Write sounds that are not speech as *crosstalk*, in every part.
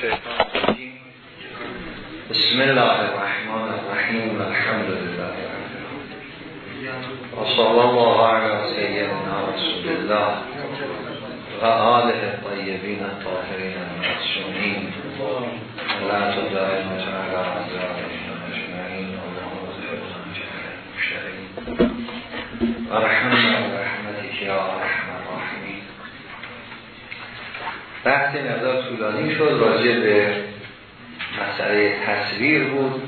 الشيطان الرجيم بسم الله الرحمن الرحيم الحمد لله وصلى الله على سيدنا رسول الله وآله الطيبين الطاهرين المعصومين لا تدائم تعالى عزائهم أجمعين اللهم اغفرنا جميع المشركين ورحمنا برحمتك يا رحمة الرحيم بحث مقدار طولانی شد راجع به مسئله تصویر بود.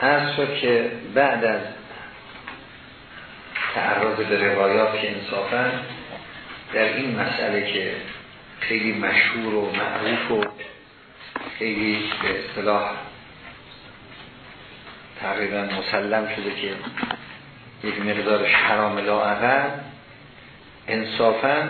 از شد که بعد از تعرض به روایات که انصافا در این مسئله که خیلی مشهور و معروف و خیلی به اصطلاح تقریبا مسلم شده که یک مقدارش حرام لاعقل انصافا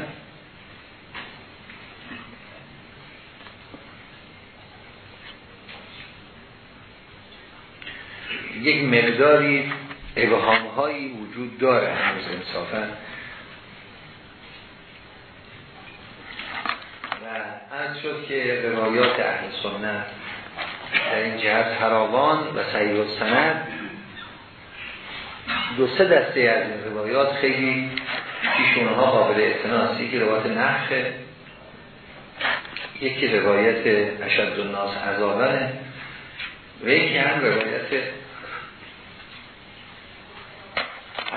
یک مقداری ابهام هایی وجود داره هنوز انصافا. و از شد که روایات اهل سنت در این جهت فراوان و سعی و سند دو سه دسته از این روایات خیلی پیشونه ها قابل اعتناس یکی روایت نخه یکی روایت اشد الناس عذابنه و یکی هم روایت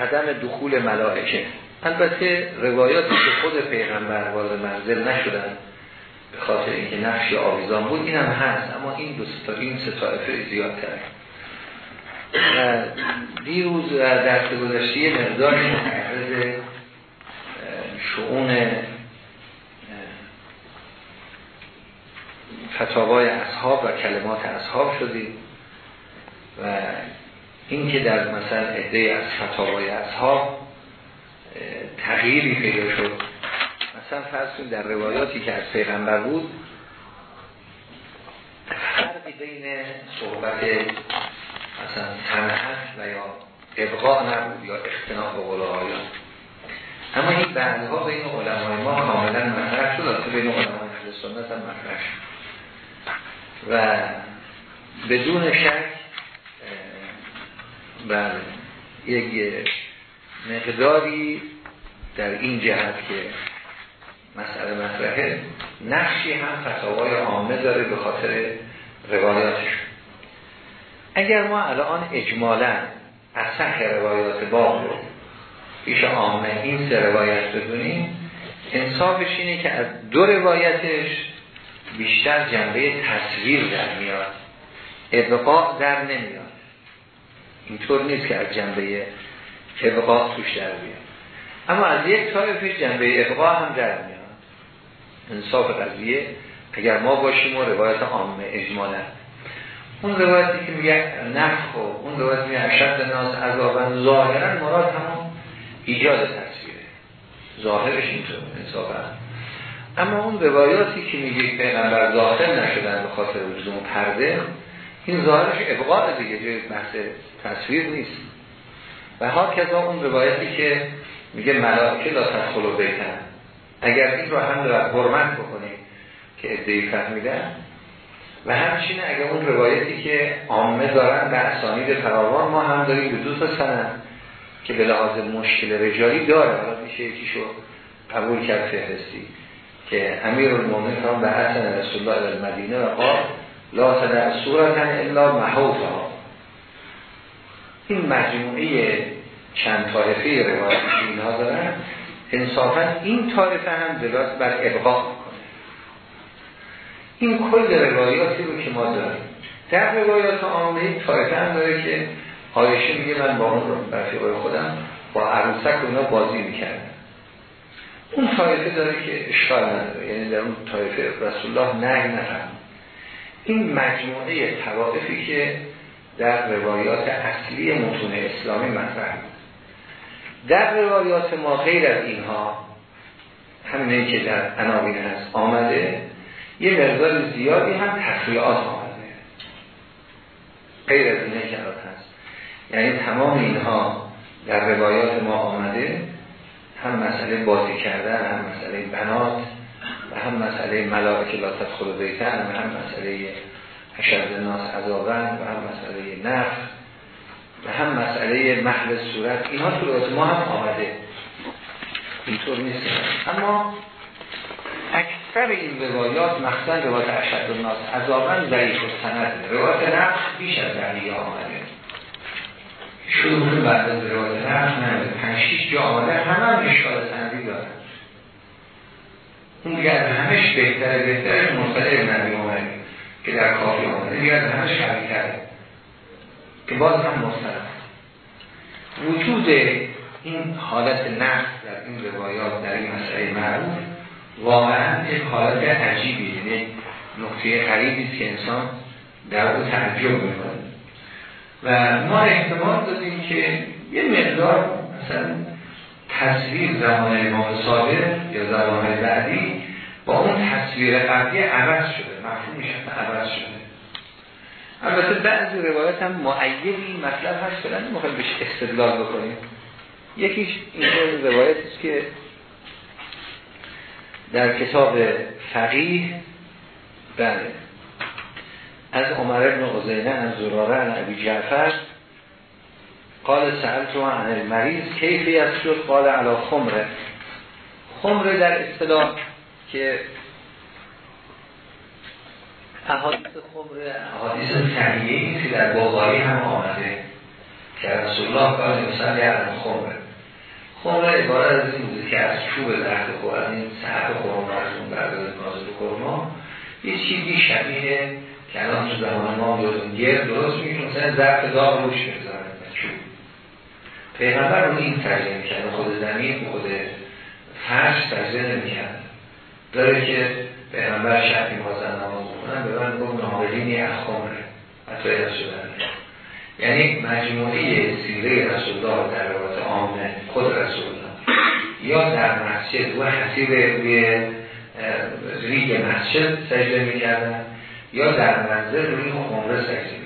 عدم دخول ملائکه. البته روایاتی که خود پیغمبر وارد منزل نشدن به خاطر اینکه نقش آویزان بود این هم هست اما این دو ستا این سه طایفه زیادتر. و دیروز در درس گذشته مقدار شعون فتاوای اصحاب و کلمات اصحاب شدیم و این که در مثلا عده از فتاوای اصحاب تغییری پیدا شد. مثلا فرض در روایاتی که از پیغمبر بود فرقی بین صحبت مثلا تنحت و یا ابقاء نبود یا اختناق به قول اما این بعدها بین علمای ما کاملا مطرح شد. البته بین علمای سنت هم مطرح و بدون شک بله. یک مقداری در این جهت که مسئله مطرحه نقشی هم فتاوای عامه داره به خاطر روایاتش. اگر ما الان اجمالا اصح روایات باب رو پیش عامه این سه روایت بدونیم انصافش اینه که از دو روایتش بیشتر جنبه تصویر در میاد. ابقاء در نمیاد. اینطور نیست که از جنبه ابقاء توش در بیاد. اما از یک طایفش جنبه ابقاء هم در میاد. انصاف قضیه اگر ما باشیم و روایت عامه اجمالا اون روایتی که میگه نفخ و اون روایت میگه اشد ناس عذابا ظاهرا مراد همون ایجاد تصویره ظاهرش اینطور انصافا. اما اون روایاتی که میگه پیغمبر داخل نشدن به خاطر لزوم پرده این ظاهرش ابقاء دیگه جای بحث تصویر نیست. و ها کذا اون روایتی که میگه ملائکه لا تدخل بیتن اگر این رو هم رو حرمت بکنیم که ادهی فهمیدن و همچنین اگر اون روایتی که عامه دارن به اسانید فراوان ما هم داریم به دو تا سند که به لحاظ مشکل رجالی داره. حالا میشه یکیشو قبول کرد فهرستی که امیر المومن هم به حسن رسول الله المدینه و قال لا تدع صورتا الا محوفا. این مجموعه چند طایفه روایتی که اینها دارن. انصافا این طایفه هم دلالت بر ابقاء می‌کنه. این کل روایاتی رو که ما داریم. در روایات عامه طایفه هم داره که آیشه میگه من با اون رفیقای خودم با عروسک اونا بازی می‌کردم. اون طایفه داره که اشکال نداره. یعنی در اون طایفه رسول الله نه نفهم این مجموعه توائفی که در روایات اصلی متون اسلامی مطرح در روایات ما غیر از اینها همینه که در عناوین هست آمده یه مقدار زیادی هم تخلیعات آمده. غیر از اینه که هست. یعنی تمام اینها در روایات ما آمده هم مسئله بازی کردن هم مسئله بنات و هم مسئله ملائکه لا تدخل بیتن و هم مسئله اشد ناس عذابن و هم مسئله نفس و هم مسئله محل صورت. اینها تو روایت ما هم آمده. اینطور نیست. اما اکثر این روایات مخصوصا روایت اشد الناس عذابن ضعیف و سند روایت نفس بیش از دلیه آمده. شروع بعد از روایت نفس نه پنج شیش جا آمده. همه هم اشکال سندی دارن. اون دیگر همش بهتره بهتره مصطلح نبی آمده که در کافی آمده دیگر همش شبیه کرده که باز هم مصطلح وجود این حالت نفس در این روایات در این مسئله معروف واقعا یک حالت عجیبی یعنی نقطه غریبی که انسان در او تعجب می‌کنه. و ما احتمال دادیم که یه مقدار مثلا تصویر زمان امام صادق یا زمان بعدی با اون تصویر قبلی عوض شده مفهومش عوض شده. البته بعضی روایت هم معیدی مطلب هست فلان مخواهیم بهش استدلال بکنیم. یکیش این روایت است که در کتاب فقیه بله از عمر ابن غزینه از زراره از عبی جعفر قال سألت عن المریض کیفی از شد؟ قال علا خمره. خمره در اصطلاح که احادیث خمره احادیث تنیه که در بخاری هم آمده که رسول الله قال مثلا عن خمره. خمره عبارت از این بوده که از چوب درخت خور از این سحب خورما از اون بردار نازل خورما یه چیزی شبیه که الان تو زمان ما بیادون گرد درست میگه مثلا ظرف داغ روش بزارن چوب. پیغمبر رو این ترجمه می‌کنه خود زمین خود فرش ترجمه نمی‌کنه داره که پیغمبر شبی می‌خواستن نماز بکنن به من گفت نابلینی از خمره حتی از شدن یعنی مجموعه سیره رسول الله در روایت عامه خود رسول الله. یا در مسجد و حسیب روی ریگ مسجد سجده می‌کردن یا در منزل روی خمره سجده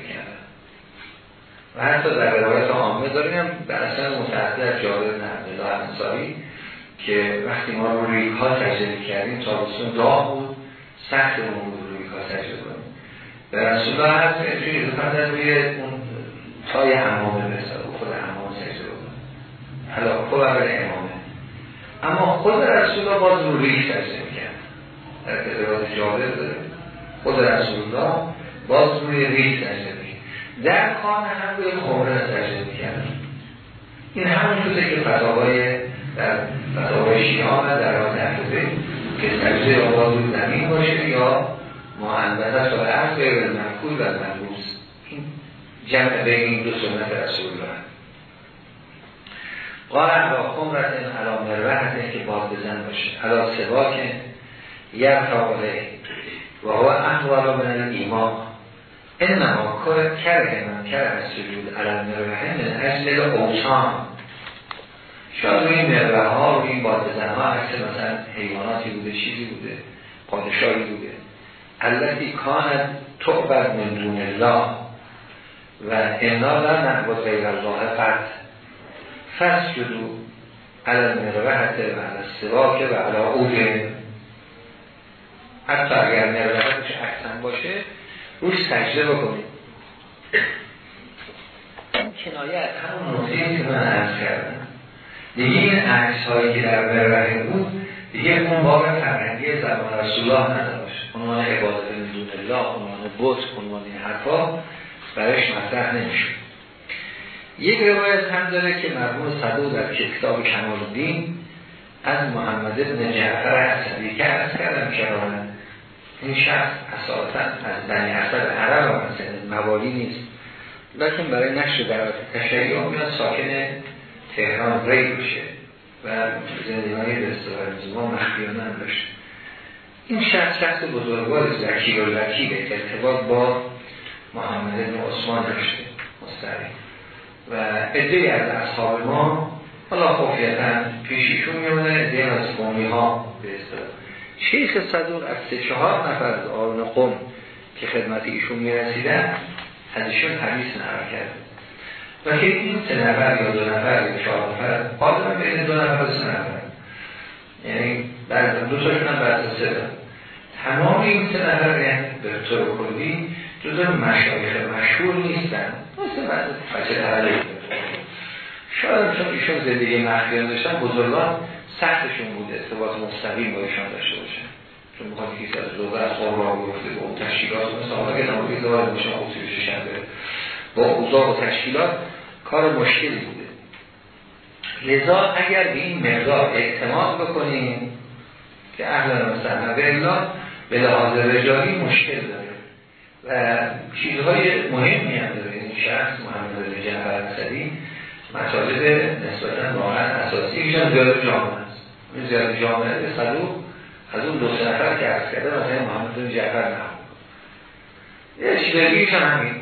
و حتی در روایت عامه داریم در اصلا متعدد از بن عبدالله انصاری که وقتی ما رو ریگ ها سجده می‌کردیم تابستون داغ بود سخت اون بود روی ها سجده کنیم. به رسول الله هست اینجوری روی اون تای حمامه مثلا خود حمام سجده بکنه حالا خود اول امامه اما خود رسول الله باز رو ریش سجده می‌کرد در روایت جابر داره خود رسول الله باز روی سجده می‌کرد در خانه هم روی خمره سجده می‌کرد این همون چیزه که فتاوای در فتاوای شیعان در راه حفظه که سجده آواز زمین باشه یا معنبت و عرض غیر منکول و منبوس این جمع بین این دو سنت رسول الله قال علا خمرتن علا مروحتن که باد بزن باشه. علا سوا که یرتاقله و هو احوالا من الایمان. انما کره من کره از سجود علا مروحه من اجل اوسان شاید روی مروحه ها روی باد بزن ها عکس مثلا حیواناتی بوده چیزی بوده پادشاهی بوده. التي کانت تعبد من دون الله و انا لا نعبد غیر الله. قد فسجدو علی مروحت و علی سواک و علی اوه حتی اگر مروحتش اکسن باشه روش سجده بکنید این کنایه از همون نقطه که من عرض کردم. دیگه این عکس هایی که در مروحه بود دیگه اون باب فرهنگی زمان رسول الله نداشت. عنوان عبادت دون الله عنوان بوت عنوان این حرفا برایش مطرح نمیشه یک روایت هم داره که مرحوم صدو در کتاب کمال الدین از محمد ابن جعفر حسنی که از کردم کرانه این شخص اساسا از بنی اسد عرب هم مثلا موالی نیست. لیکن برای نشر درات تشریع میاد ساکن تهران ری بشه و زندگی های اصطلاح مخفیانه هم داشته. این شخص شخص بزرگوار زکی و لکی به ارتباط با محمد بن عثمان داشته مستقیم. و ادهی از اصحاب ما حالا خفیتا پیشیشون میمونه ادهی از قومی ها به اصطلاح. شیخ صدوق از سه چهار نفر از آرون قوم که خدمت ایشون می‌رسیدن از ایشون حدیث نقل کرد. و که این سه نفر یا دو نفر یا چهار نفر قادم بین دو نفر سه نفر. یعنی بعد دو تاشون هم بعد سه تمام این سه نفر یعنی به طور کلی جزو مشایخ مشهور نیستن. مثل بعد فجر تحلیل شاید چون ایشون زندگی مخیان داشتن بزرگان سختشون بود ارتباط مستقیم با ایشان داشته باشن چون بخواد کسی از لغه از قرآن گفته به اون تشکیلات. مثل آقای نمازی زوار میشه خصوصی شنبه. با اوضاع و تشکیلات کار مشکلی بوده. لذا اگر به این مقدار اعتماد بکنیم که اهلا مثلا به به لحاظ رجالی مشکل داره. و چیزهای مهمی هم داره. این شخص محمد رضا جعفر مطالب نسبتا واقعا اساسی. ایشان زیاد جامعه. زیاد جامعه به صدوق از اون دو نفر که عرض کرده مثلا محمد رضا جعفر نه. یه چیزاییش همین.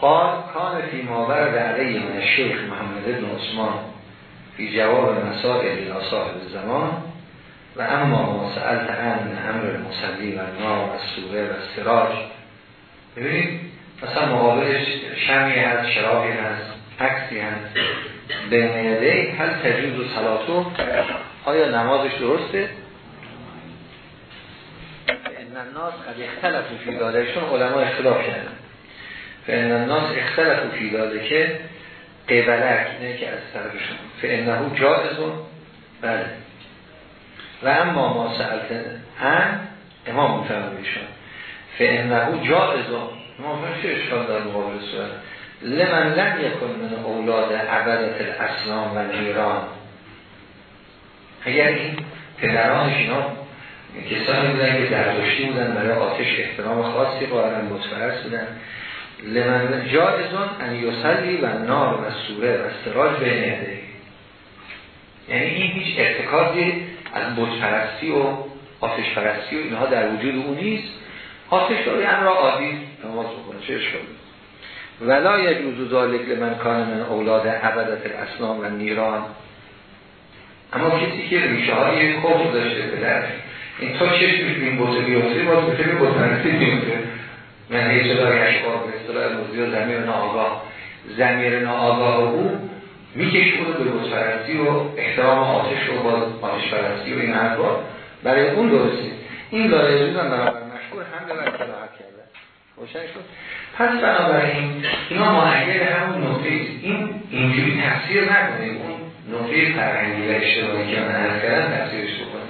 قال کان فی ماور علیه من شیخ محمد بن عثمان فی جواب مسائل الى صاحب زمان و اما ما سألت عن امر مصلی و نار و سوره و سراج ببینید مثلا مقابلش شمی هست شرابی هست عکسی هست. به نیده هل تجوز و سلاتو آیا نمازش درسته؟ ان الناس قد اختلفوا فی دادشون علما اختلاف کردن. فان الناس اختلفوا فی داده که قبلک اینه که از طرفشون فانه جائزون بله. و اما ما سألت هم امام مفهمیشون فانه جائزون ما چه اشکال دار مقابل صورت؟ لمن لم یکن من اولاد عبدت الاسلام و نیران اگر این پدرانش اینا کسانی بودن که درداشتی بودن برای آتش احترام خاصی قائلن متفرس بودن. لمن جایزون ان یسلی و نار و سوره و استراج به نهده یعنی این هیچ ارتکازی از بتپرستی و آتش پرستی و اینها در وجود اون نیست. آتش داری را عادی نماز بکنه چه اشکالی؟ ولا یجوز ذالک لمن کان من اولاد عبدت الاسلام و نیران. اما کسی که ریشه های کفر داشته پدر این تا چشمش این بوته بیفته؟ باز به فکر بوتنسی بیفته من هیچ اشکار به اصطلاح موزی و زمیر ناآگاه. زمیر ناآگاه او میکشونه به بوتپرستی و احترام آتش و باز آتش پرستی و این حرفا برای اون درسته. این لایه هم برابر مشکور هم به روشن شد. پس بنابراین اینا معید همون نقطه این اینجوری تفسیر نکنه اون نقطه فرهنگی و اشتباهی که من عرض کردم تفسیرش بکنه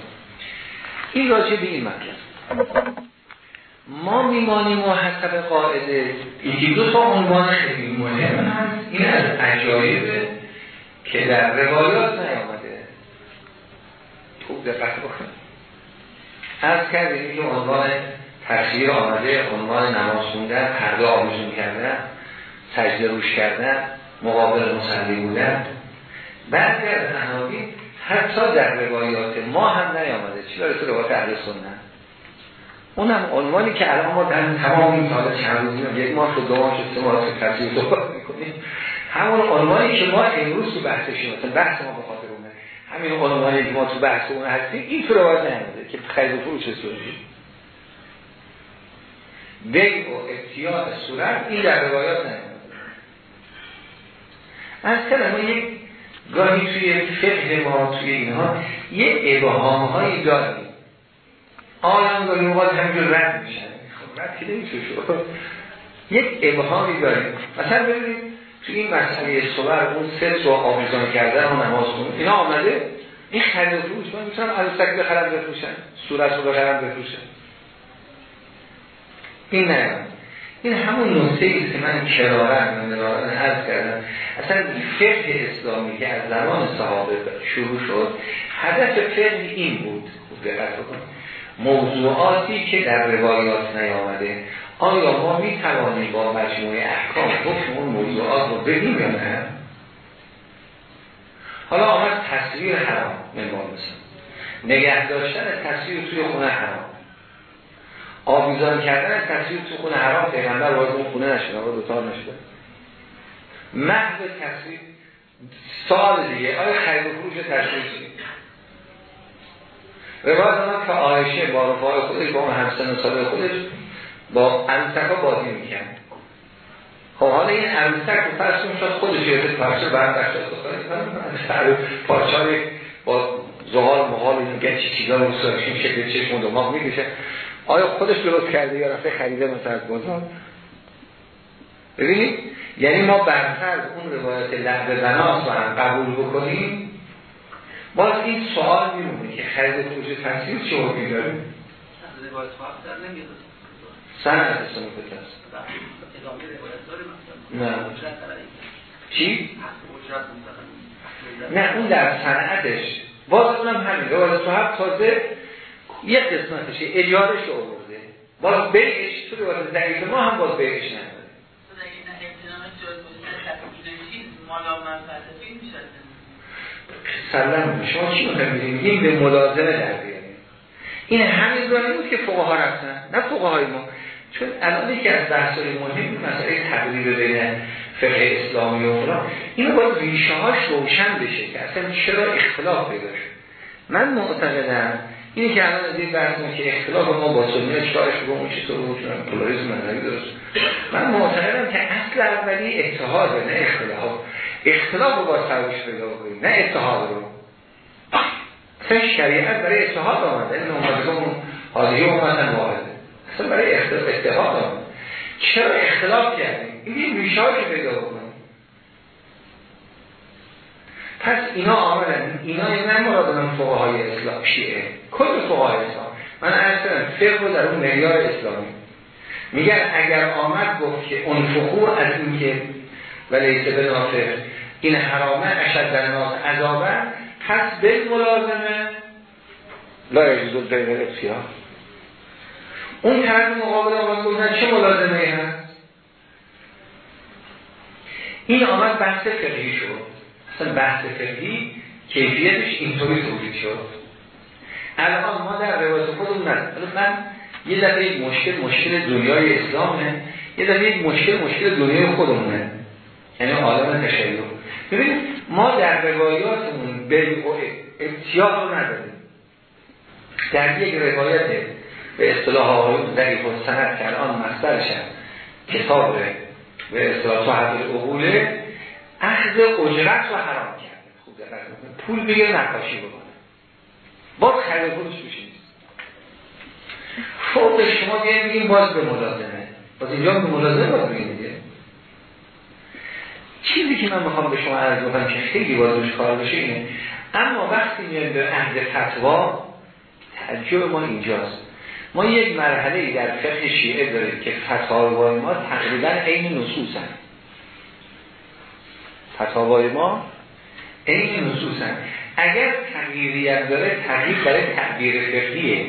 این راجع به این مطلب. ما میمانیم و حسب قاعده یکی دو تا عنوان خیلی مهم هست. این از عجایب که در روایات نیامده. خوب دقت بکنید از کردیم که عنوان تفسیر آمده عنوان نماز خوندن پرده آویزون کردن سجده روش کردن مقابل مصلی بودن. بعضی از عناوین حتی در روایات ما هم نیامده. چی برای روایات اهل سنت؟ اونم عنوانی که الان ما در تمام این سال چند روزی یک ماه شد دو ماه شد سه ماه شد تفسیر صحبت می‌کنیم همون عنوانی که ما امروز تو بحثشیم مثلا بحث ما به خاطر اونه. همین عنوانی که ما تو بحث اون هستیم این تو روایت نیامده که خرید و فروش سوری بی و ابتیاء صورت این در روایات نیامده از کلمه یک گاهی توی فقه ما توی اینها یه ابهام هایی داریم آیان گاهی موقع همینجور رد میشن خب رد که شد. یک ابهامی داریم. مثلا ببینید توی این مسئله صور اون ست رو آمیزان کردن و نماز خونه اینا آمده این خرید فروش من می‌تونم عروسک بخرم بفروشن صورت رو بخرم بفروشن این نه. این همون نقطه ای که من کرارن من عرض کردم. اصلا فقه اسلامی که از زمان صحابه شروع شد هدف فقه این بود. موضوعاتی که در روایات نیامده آیا ما می توانیم با مجموعه احکام حکم اون موضوعات رو ببینیم یا نه؟ حالا آمد تصویر حرام نگه داشتن تصویر توی خونه حرام. آویزان کردن تصویر توی خونه حرام پیغمبر وارد اون خونه نشده وارد اتاق نشده. محض تصویر سال دیگه آیا خرید و فروش تصویر چیه؟ روایت آمد که آیشه با رفاه خودش با اون همسن سال خودش با عروسک ها بازی میکن خب حالا این عروسک رو فرسون شد خودش یه پارچه برداشت پارچه با زغال مغال این چی چیزا رو سرشین شکل چشم و دماغ می‌کشه. آیا خودش درست کرده یا رفته خریده مثلا از بازار؟ ببینید یعنی ما برفرض اون روایت لحظه بناس رو هم قبول بکنیم باز این سوال میمونه که خرید خروج تفسیر چه حکمی داره سند سنوفت است. نه. چی؟ نه اون در صنعتش. باز اونم همین. روایت صحب تازه یک قسمتشه اجارش رو آورده. باز بیعش تو روایت ضعیف ما هم باز بیعش نداره. سلام شما چی می‌خوایم این به ملازمه در بیاریم این همین راه بود که فقها رفتن نه فقهای ما. چون الان که از بحثای مهم مسئله تقریب بین فقه اسلامی و فلان. این باید ریشه هاش روشن بشه که اصلا چرا اختلاف پیدا شد؟ من معتقدم اینی که الان از این بحث که اختلاف ما با سنی چکارش با اون چطور بود پولاریسم مذهبی درست من معتقدم که اصل اولی اتحاد نه اختلاف. اختلاف رو با سرش کنیم نه اتحاد رو. اصلا شریعت برای اتحاد آمده این اون حاضری امتن واحده. اصلا برای اتحاد آمده. چرا اختلاف کردیم؟ این ریشه که کنیم پس اینا آمدن. اینا نه مراد من فقهای اسلام. شیعه. کل فقهای اسلام. من عرض کردم فقه در اون معیار اسلامی. میگن اگر آمد گفت که اون فقو از این که ولیسه به نافر این حرامه اشد در ناس عذابه پس به ملازمه لا یجوز بین الاختیار. اون طرف مقابل آمد گفتن چه ملازمه هست این آمد بحث فقهی شد. اصلا بحث فقهی کیفیتش اینطوری توضیح شد. الان ما در روایت خودمون نداریم من یه دفعه یک مشکل مشکل دنیای اسلامه یه دفعه یک مشکل مشکل دنیای خودمونه. یعنی عالم تشیع. ببینید ما در روایاتمون به امتیاز رو نداریم. در یک روایت به اصطلاح آقایون ضعیف و سند که الان مصدرشن کتاب به اصطلاح صحبت العقوله اخذ اجرت رو حرام کرده. خوب پول بگیر نقاشی بکنه. باز خرید پولش میشه فوق شما بیایم بگیم باز به ملازمه. باز اینجا به ملازمه باز بگیم دیگه. چیزی که من می‌خوام به شما عرض بکنم که خیلی باز روش کار بشه اینه اما وقتی میایم به عهد فتوا تعجب ما اینجاست. ما یک مرحله در فقه شیعه داریم که فتاوای ما تقریبا عین نصوص هست. فتاوای ما این نصوصا. اگر تغییری هم داره تغییر برای تغییر فقهیه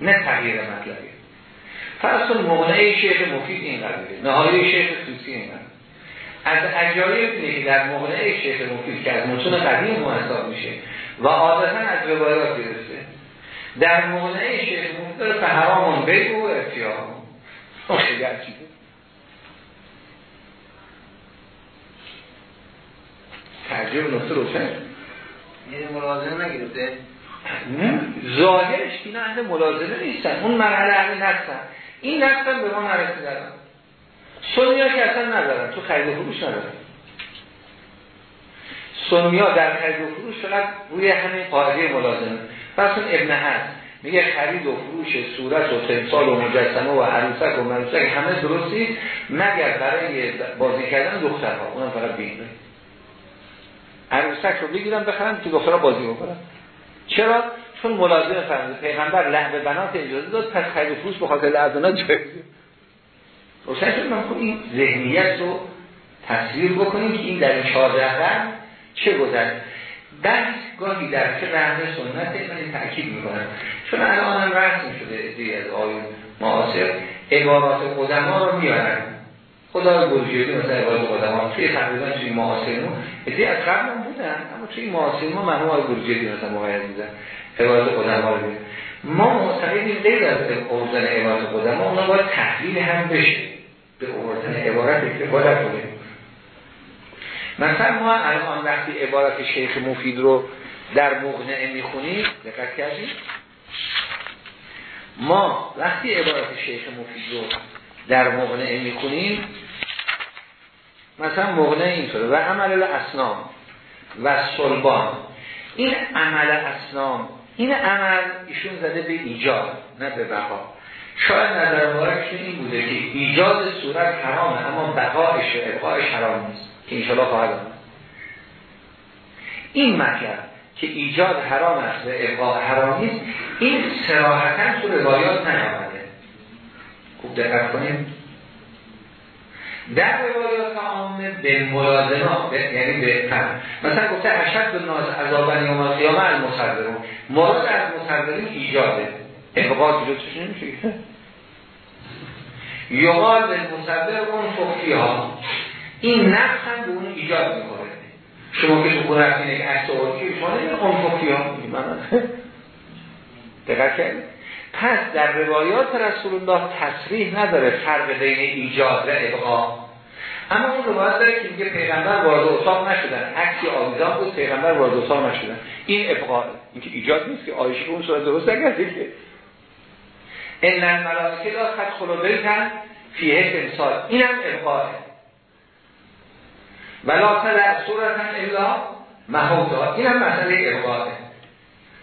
نه تغییر مطلبی فرض مغنه شیخ مفید این قبیله نهایی شیخ سوسی این قبیله از عجایب اینه که در مغنه شیخ مفید که از متون قدیم محساب میشه و عادتا از روایات گرفته. در مغنه شیخ مفید فهرامون بگو ارتیاهم خیلی عجیبه تعجب نقطه روشن یعنی ملازمه نگرفته؟ نه ظاهرش اینا اهل ملازمه نیستن اون مرحله اهل هستن. این نستن به ما نرسیدن سنیا که اصلا ندارن تو خرید و فروش ندارن. سنیا در خرید و فروش فقط روی همین قاعده ملازمه. پس اون ابن هست میگه خرید و فروش صورت و تمثال و مجسمه و عروسک و منوسک همه درستی مگر برای بازی کردن دخترها. اونم فقط بینه عروسک رو بگیرم بخرم که دخترها بازی بکنم چرا؟ چون ملازم فرمود پیغمبر لحظه بنات اجازه داد پس خرید فروش به خاطر لحظه جایزه روشن شد من این ذهنیت رو تصویر بکنیم که این در این چهارده قرن چه گذشت. بحث گاهی در چه رهن سنت من این تأکید می‌کنم. چون الان هم رسم شده ادهی از آیون معاصر عبارات قدما رو میارن خدا گلجیدی مثلا عبارت قدما توی تقریبا توی معاصرمون ادهی از قبل بودن اما توی معاصرمون مرحوم آقای گلجیدی مثلا مقاید دیدن عبارت قدما رو میدن ما معتقدیم غیر از اوزن عبارت قدما اونا باید تحلیل هم بشه. به اوزن عبارت استفاده کنیم مثلا ما الان وقتی عبارت شیخ مفید رو در مغنعه می‌خونیم دقت کردیم ما وقتی عبارت شیخ مفید رو در مغنعه می‌خونیم مثلا مغنعه اینطوره. و عمل الاسنام. و صلبان. این عمل اسلام این عمل ایشون زده به ایجاد نه به بقا. شاید نظر مبارکشون این بوده که ایجاد صورت حرامه اما بقایش و ابقایش حرام نیست. که انشاءالله خواهد این مطلب که ایجاد حرام است و ابقا حرام نیست این سراحتا تو روایات نیامده. خوب دقت کنیم در روایات عامه به ملازمات یعنی به فهم مثلا گفته اشد ناز عذابن یوم القیامه المصدرون مراد از مصدرین ایجاده. ابقا جلوتش نمیشه یقال به مصدر اون فقفی ها این نفس هم به اون ایجاد می‌کنه. شما که تو خونه که عکس آوردی شما نمی‌دونید اون فقفی ها *laughs* دقت کردید پس در روایات رسول الله تصریح نداره فرق بین ایجاد و ابقا. اما اون روایت داره که میگه پیغمبر وارد اتاق نشدن. عکسی آویزان بود پیغمبر وارد اتاق نشدن. این ابقا این که ایجاد نیست که آیشه اون صورت درست نگرده که ان الملائکه لا تدخل بیتن فیه تمثال اینم ابقاه ولا تدع صورتا الا محوتا اینم مسئله ابقاه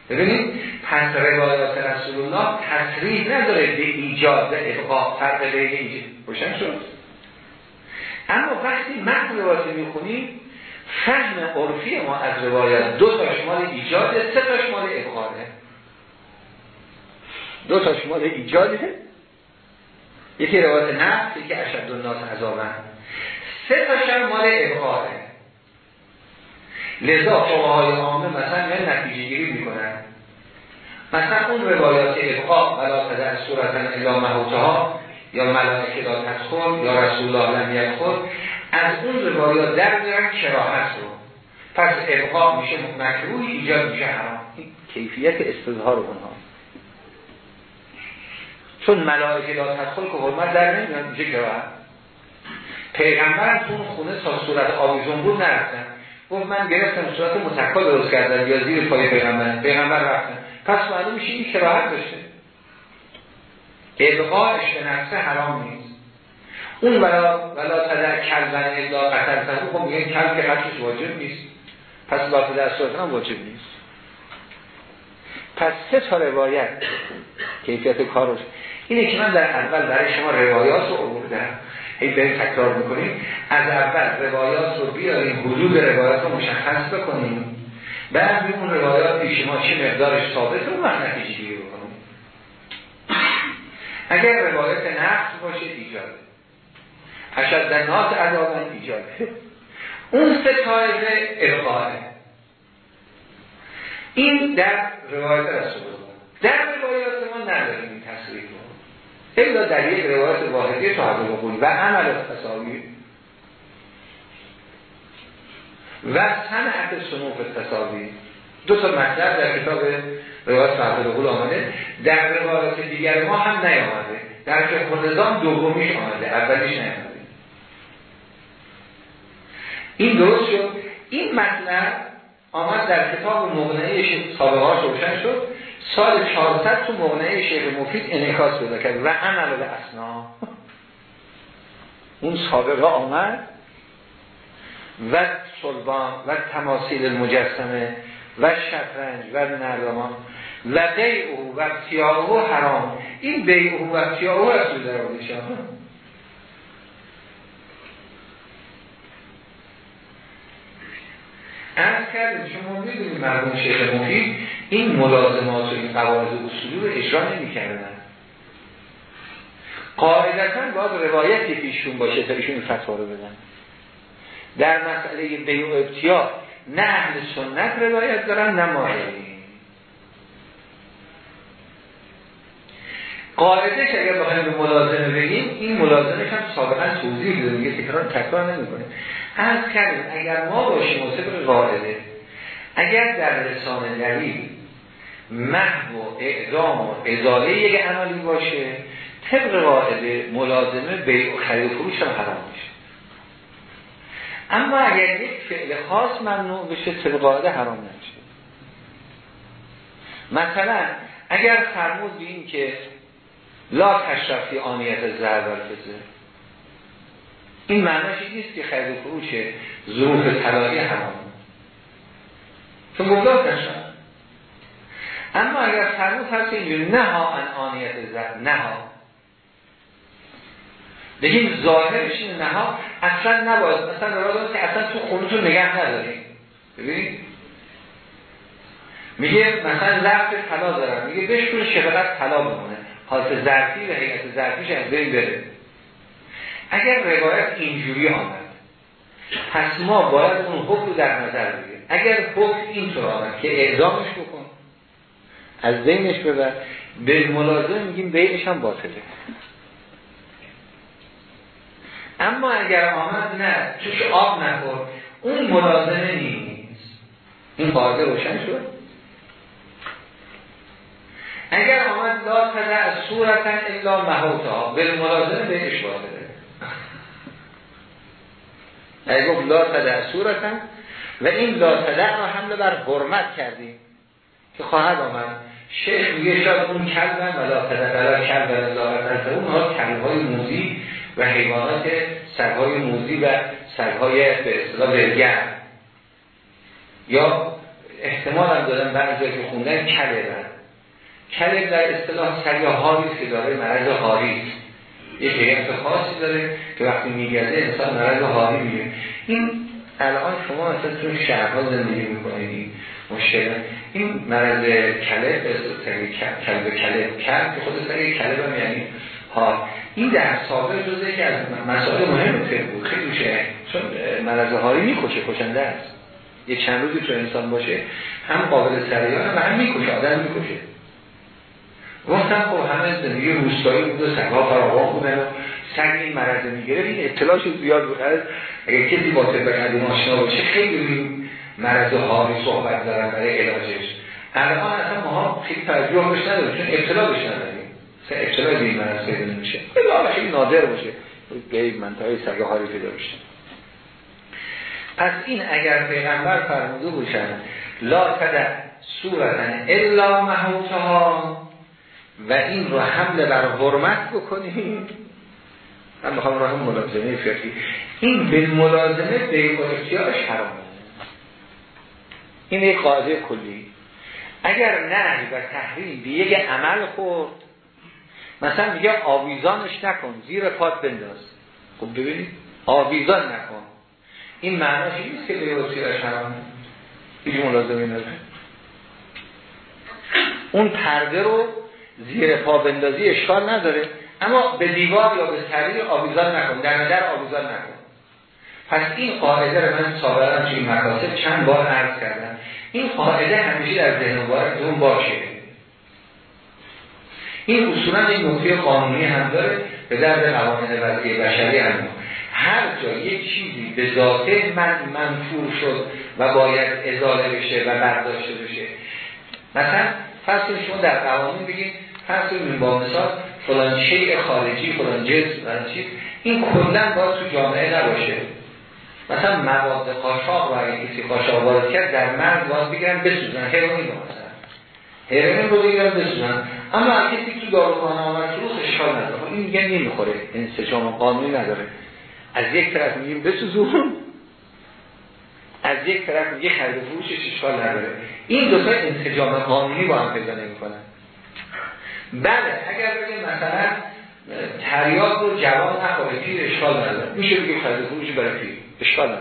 ببینید پس روایات رسول الله تصریح نداره به ایجاد ابقا فرق بین ایجاد روشن شد. اما وقتی متن روایت می‌خونیم فهم عرفی ما از روایت دو تاش مال ایجاده سه تاش مال ابقاده دو تاش مال ایجاده یکی روایت نفس یکی اشد الناس عذابن سه تاش مال ابقاده لذا فقهای عامه مثلا نتیجه گیری می‌کنن. مثلا اون روایات ابقا ولا تدر صورتا الا محوتها یا ملائکه لا تدخل یا رسول الله لم یدخل از اون روایات در میارن کراهت رو. پس ابقا میشه مکروه ایجاد میشه حرام. کیفیت استظهار اونها. چون ملائکه لا تدخل که حرمت در نمیاد میشه کراهت. پیغمبر تو اون خونه تا صورت آویزون بود نرفتن. گفت من گرفتم صورت متکا درست کردن یا زیر پای پیغمبر. پیغمبر رفتن پس معلوم میشه این کراهت داشته. ابقاش به نفسه حرام نیست. اون ولا ولا تدر کلبن الا قتل تهو خب میگه کلب که قتلش واجب نیست. پس لا تدر صورت هم واجب نیست. پس سه تا روایت کیفیت کاروش اینه که من در اول برای شما روایات رو آوردم. هی بریم تکرار می‌کنیم. از اول روایات رو بیاریم حدود روایات رو مشخص بکنیم. بعد اون روایات پیش ما چه مقدارش ثابت رو من نتیجه گیری بکنیم. اگر روایت نفس باشه ایجاده اشد ناس عذابن ایجاده اون سه طایفه ارقاه این در روایت رسول در روایات ما نداریم این تصریح رو. الا در یک روایت واحدی تو حضور و عمل تصاویر و صنعت سنوف تصاویر دو تا مطلب در کتاب روایت صحبت قول آمده. در روایت دیگر ما هم نیامده. در فقه نظام دومیش آمده. اولیش نیامده. این درست شد. این مطلب آمد در کتاب مغنعه سابقه روشن شد. سال 400 تو مغنعه شیخ مفید انعکاس پیدا کرد. و عمل به اسنا اون سابقه آمد و صلبان و تماثیل مجسمه و شطرنج و نرمان و او و او حرام. این او و او رسول در آوردشان از کردیم شما می‌دونید مرمون شیخ مفید این ملازمات و این قواعد اصولی رو اجرا نمی کردن قاعدتا باید روایتی پیشون باشه تا ایشون فتوا رو بدن. در مسئله بیع و ابتیا نه اهل سنت روایت دارن نه ماهرین. قاعدش اگر بخوایم به ملازمه بگیم این ملازمه هم سابقا توضیح داده میگه تکرار تکرار نمی‌کنه. از کردیم اگر ما باشیم و قاعده. اگر در رسانه دلیل محو و اعدام و ازاله یک عملی باشه طبق قاعده ملازمه به خرید و فروش هم حرام میشه. اما اگر یک فعل خاص ممنوع بشه طبق قاعده حرام نمیشه مثلا اگر فرمود بیم که لا تشرفی آنیت زهر این معناش نیست که خرید و فروش ظروف طلایی حرام. چون گفتار نشد اما اگر فرمود هست اینجوری نه ها ان آنیت زد نه ها. بگیم ظاهرش این نه ها. اصلا نباید. مثلا را که اصلا تو خونتون نگه نداریم. میگه مثلا ظرف طلا دارم میگه بشکن شبقت طلا بمونه. حالت ظرفی و حیعت ظرفیش از بین بره. اگر روایت اینجوری آمد پس ما باید اون حکم در نظر بگیریم. اگر حکم اینطور آمد که اعدامش بکن از بینش ببر. به ملازم میگیم بیعش هم باطله. اما اگر آمد نه توش آب نخور اون ملازمه نیست. این قاعده روشن شد. اگر آمد لا از صورتا الا محوتا به ملازمه بیعش باطله. اگر گفت لا از صورتا و این لا را حمله بر حرمت کردیم که خواهد آمد. شیخ میگه شاید اون کلبن ولا تدقلا کلبن لا اون ها کلبهای موزی و حیوانات سگهای موزی و سگهای به اصطلاح برگر یا احتمال هم دادن بعضی که خوندن کلبن کلب در اصطلاح سگ هاری که داره مرض هاری یک حیات خاصی داره که وقتی میگرده انسان مرض هاری میگه این الان شما اصلا تو شهرها زندگی می‌کنید. مشکل این مرض کلب کلب کلب کلب که خود سری کلب هم یعنی ها. این در سابق جزه که از مسائل مهم بود. خیلی شه چون مرض هاری می‌کشه کشنده است. یه چند روزی تو انسان باشه هم قابل سریان و هم می‌کشه آدم می‌کشه. گفتم خب همه زندگی روستایی بود و سگها فراغان بودن و سگ این مرض می‌گیره این اطلاعش زیاد بود. اگر کسی با طب قدیم آشنا باشه خیلی مرض حامی صحبت دارن برای علاجش. الان اصلا ما خیلی توجه بهش نداریم چون ابتلا بهش نداریم. سه ابتلا به این مرض پیدا نمیشه. خیلی خیلی نادر باشه. به منطقه سگه حالی پیدا بشه. پس این اگر پیغمبر فرموده باشن لا تدع صورتن الا محوتها و این رو حمله بر حرمت بکنیم. من می‌خوام راه ملازمه فقهی. این به ملازمه به اختیارش حرامه این یک قاعده کلی. اگر نهی و تحریم به یک عمل خورد مثلا میگه آویزانش نکن زیر پات بنداز. خب ببینید آویزان نکن. این معناش نیست که به وسیلش حرامه هیچ ملازمی نداره. اون پرده رو زیر پا بندازی اشکال نداره. اما به دیوار یا به سری آویزان نکن در نظر آویزان نکن. پس این قاعده رو من سابقا توی این مقاصد چند بار عرض کردم. این قاعده همیشه در ذهن اون باشه این اصولا این نکته قانونی هم داره به درد قوانین وضعی بشری هم. هر جا یک چیزی به ذاته من منفور شد و باید ازاله بشه و برداشته بشه. مثلا فصل شما در قوانین بگید فصل با مثال فلان شیء خارجی فلان فلان چیز این کلا باید تو جامعه نباشه. مثلا مواد قاشاق و اگه کسی قاشاق وارد کرد در مرد باید بگیرن بسوزن. هروئین رو مثلا. هروئین رو بگیرن بسوزن. اما اگه کسی تو داروخانه آمد فروخ اشکال نداره این میگه نمی‌خوره. انسجام قانونی نداره. از یک طرف میگیم بسوزون. از یک طرف میگه خرید فروشش اشکال نداره. این دو تا انسجام قانونی با هم پیدا نمی‌کنن. بله اگر بگیم مثلا تریاد رو جوان نخوره پیر اشکال نداره. میشه بگیم خرید فروشی برای پیر. اشکال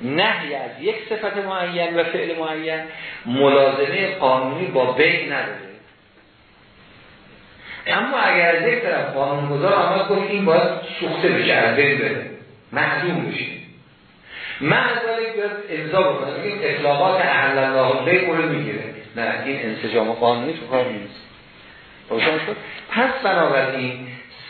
نهی از یک صفت معین و فعل معین ملازمه قانونی با بین نداره. اما اگر از یک طرف قانون گذار آمد گفت این باید سوخته بشه از بین بره محضوم بشه. من از بیاد امضا بکنه این اطلاقات اهل الله رو می‌گیره. نه این انسجام قانونی تو کار نیست. روشن شد. پس بنابراین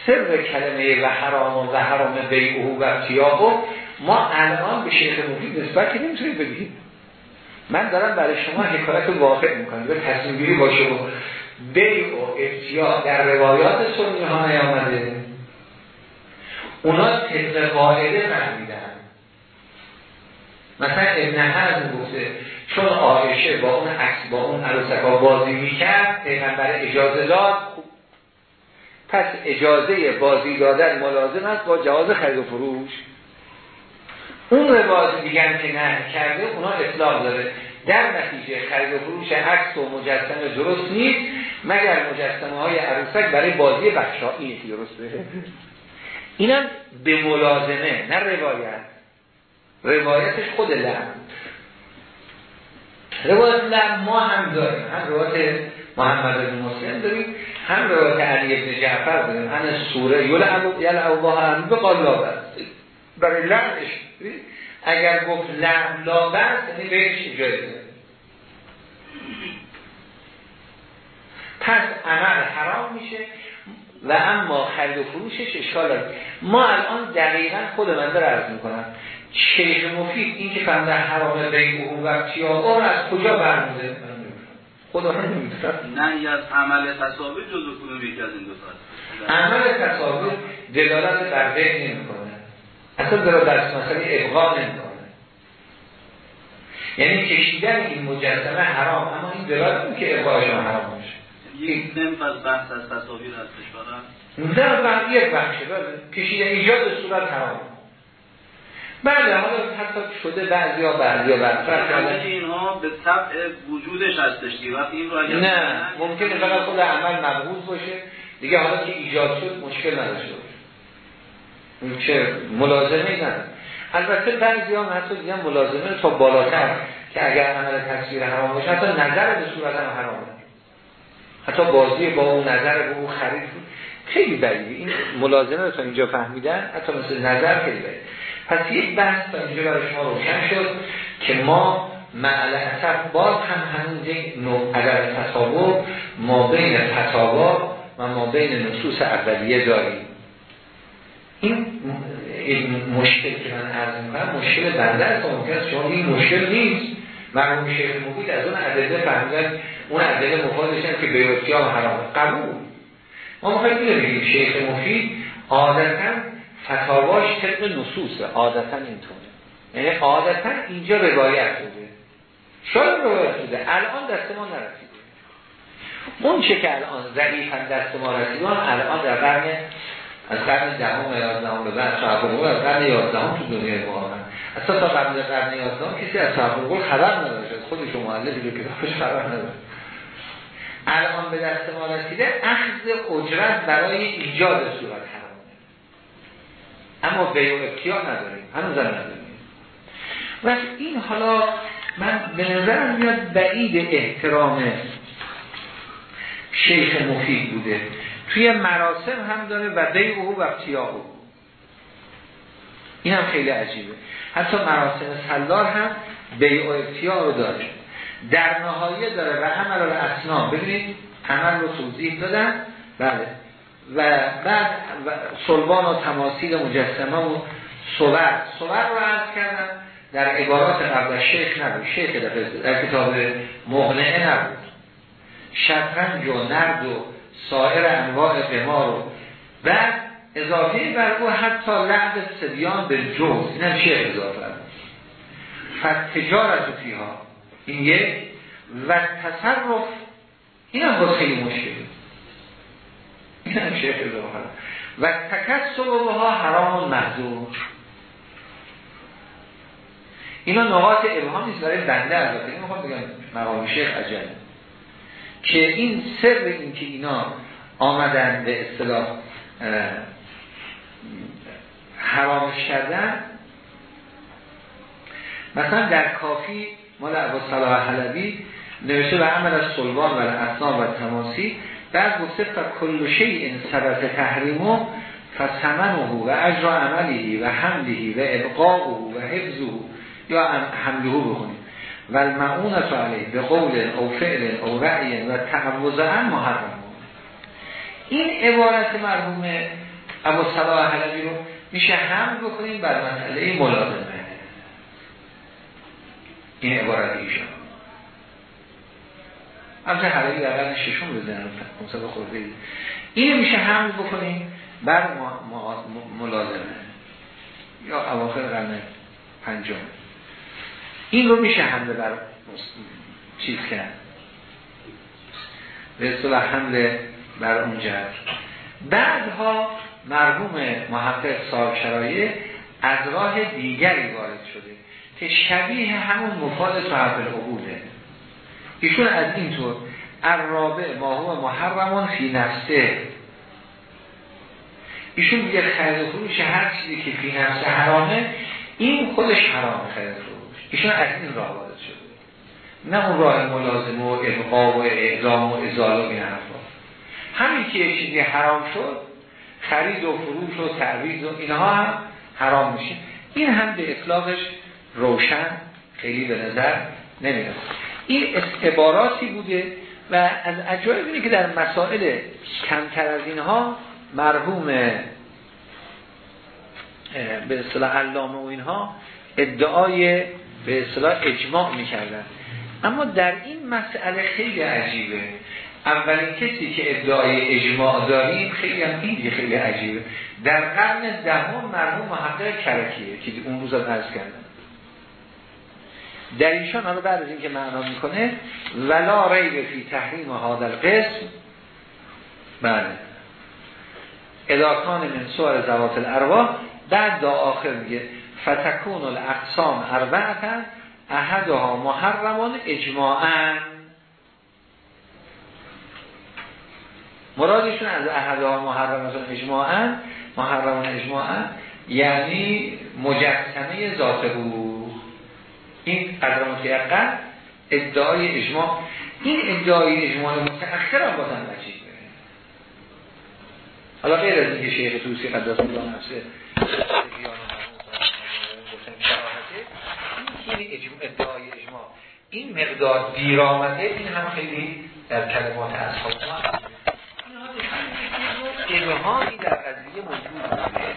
سر کلمه و حرام و حرام بیعه و ابتیاقه ما الان به شیخ مفید نسبت نمی‌تونیم بگیم من دارم برای شما حکایت واقع می‌کنم. به تصمیم گیری باشه و بیع و در روایات سنی ها نیامده. اونا طبق قاعده فهمیدن. مثلا ابن حزم گفته چون آیشه با اون عکس با اون عروسکا بازی می‌کرد پیغمبر اجازه داد. پس اجازه بازی دادن ملازم است با جواز خرید و فروش. اون روایت دیگر که نه کرده اونا اطلاق داره. در نتیجه خرید و فروش عکس و مجسمه درست نیست مگر مجسمه های عروسک برای بازی بخشایی که درسته اینم به ملازمه نه روایت. روایتش خود لعن روایت لعن ما هم داریم. هم روایت محمد بن مسلم داریم هم روایت علی ابن جعفر داریم. هم سوره یل ابو هم به قال برای لعنش اگر گفت لعن لابد یعنی بهش اجازه پس عمل حرام میشه و اما خرید و فروشش اشکال داره. ما الان دقیقا خود من در عرض می‌کنم. شیخ مفید این که فهمده حرام بین او و چیا از کجا برموده خدا نمی‌دونم. نه از عمل تصاویر جزو کنون یکی از این دو تا عمل تصاویر دلالت بر ذهن نمی‌کنه. اصلا در درس مسئله ابقا نمی‌کنه. یعنی کشیدن این مجسمه حرام اما این دلالت که ابقاش حرام میشه. یک نمت از بحث از تصاویر هستش نه در یک بخشه کشیدن ایجاد صورت حرام. بله حالا حتی شده بعضی ها بعضی ها کردن اینها به طبع وجودش هستش وقتی این رو نه ممکنه فقط خود عمل مبهوز باشه. دیگه حالا که ایجاد شد مشکل نداشته اون چه ملازمه نه البته بعضی ها حتی دیگه ملازمه تا بالاتر که اگر عمل تصویر حرام باشه حتی نظر به صورت هم حرامه حتی بازی با اون نظر به اون خرید خیلی بعیده این ملازمه رو تا اینجا فهمیدن حتی مثل نظر خیلی بعیده پس یک بحث تا اینجا برای شما روشن شد که ما معل اثر باز هم همون یک نوع عدد تصاور ما بین فتاوا و ما بین نصوص اولیه داریم. این مشکل که من عرض می‌کنم مشکل بنده است. ممکن شما این مشکل نیست. مرحوم شیخ مفید از اون عدده فهمیدن اون عدده مفادشن که بیوتی ها حرام قبول. ما می‌خوایم بگیم شیخ مفید عادتا فتاواش طبق نصوصه عادتا اینطوره. یعنی عادتا اینجا روایت بوده شاید روایت بوده الان دست ما نرسیده. اون چه که الان ضعیفا دست ما رسیده الان در قرن از قرن دهم و یازدهم به بعد صحابه از قرن یازدهم تو دنیای ما اصلا تا قبل قرن یازدهم کسی از صحابه خبر نداشت خودش مؤلفی که کتابش خبر نداشت. الان به دست ما رسیده اخذ اجرت برای ایجاد صورت اما بیع و ابتیا نداریم هنوز نداریم. و این حالا من به نظرم میاد بعید احترام شیخ مفید بوده. توی مراسم هم داره و بیع او و او. این هم خیلی عجیبه. حتی مراسم سلار هم بیع و ابتیا رو داره. در نهایه داره و عمل اسنام ببینید عمل رو توضیح دادن. بله. و بعد صلبان و تماثیل مجسمه و صور. صور رو عرض کردم. در عبارات قبل شیخ نبود. شیخ در کتاب مغنعه نبود. شطرنج و نرد و سایر انواع قمار و بعد اضافه بر او حتی لعب سبیان به جوز این هم شیخ اضافه فتجارت فیها. این یک. و تصرف این هم خیلی مشکلی این هم شیخ اضافه و تکسب ها حرام محضور. اینا نقاط ابهام نیست. برای بنده البته. این می‌خوام بگم مقام شیخ عجل که این سر این که اینا آمدن به اصطلاح حرامش کردن مثلا در کافی مال ابو صلاح حلبی نوشته و عمل از سلوان و اصنام و تماسی بعد گفته کل این ثبت تحریمو فسمنه و اجرا عملی و حمله و ابقاءه و حفظه یا حمله بخونیم و المعونت علیه به قول او فعل او رعی و تعوضا محرم. این عبارت مرحوم ابو صلاح حلبی رو میشه هم بکنیم بر مسئله ملازمه. این عبارت ایشان. البته حلقی در قرن ششم بزنن مصابه خورده ای اینو میشه حمل بکنیم بر ملازمه. یا اواخر قرن پنجم. این رو میشه حمله بر چیز کرد. به اصطلاح حمله بر اون جهت. بعدها مرحوم محقق صاحب شرایع از راه دیگری وارد شده که شبیه همون مفاد صاحب العقوله. ایشون از این طور عرابه ما هو محرمون فی نفسه. ایشون میگه خرید فروش هر چیزی که فی نفسه حرامه این خودش حرام خرید ایشون از این راه وارد شده. نه اون راه ملازم و ابقا و اعلام و ازال و این حرفا. همین که یک چیزی حرام شد خرید و فروش و تعویض و اینها هم حرام میشه. این هم به اطلاقش روشن خیلی به نظر نمیاد این استباراتی بوده و از عجایب اینه که در مسائل کمتر از اینها مرحوم به اصطلاح علامه و اینها ادعای به اصطلاح اجماع می‌کردن. اما در این مسئله خیلی عجیبه. اولین کسی که ادعای اجماع داریم خیلی هم این خیلی عجیبه. در قرن دهم مرحوم محقق کرکیه که اون روز هم عرض کردن در ایشان حالا بعد از اینکه معنا می‌کنه ولا ریب فی تحریم هذا القسم. بله. اداکان من سوار زوات الارواح بعد دا آخر میگه فتکون الاقسام اربعتا احدها محرمان اجماعا. مرادشون از احدها محرمان اجماعا محرمان اجماعا یعنی مجسمه ذات روح این قدر متیقن ادعای اجماع. این ادعای اجماع متأخر هم بازم مجید حالا غیر از اینکه شیخ توسی قدس الله نفسه اجماع ادعای اجماع. این مقدار دیر آمده این هم خیلی در کلمات اصحاب ابهامی در قضیه موجود بوده.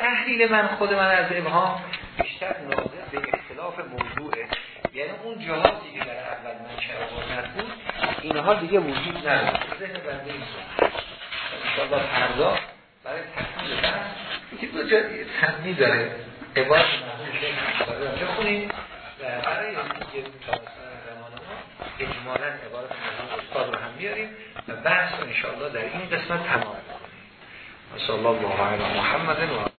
تحلیل من خود من از ابهام بیشتر ناظر به اختلاف موضوعه. یعنی اون جهاتی که در اول من شرابات بود اینها دیگه وجود نداره ذهن بنده این انشاءالله برای تکمیل بحث که دو جا تنمی داره. بخونیم. و برای اجمالا عبارت استاد رو هم بیاریم و بحث انشاءالله در این قسمت تمام کنیم. صلی الله محمد و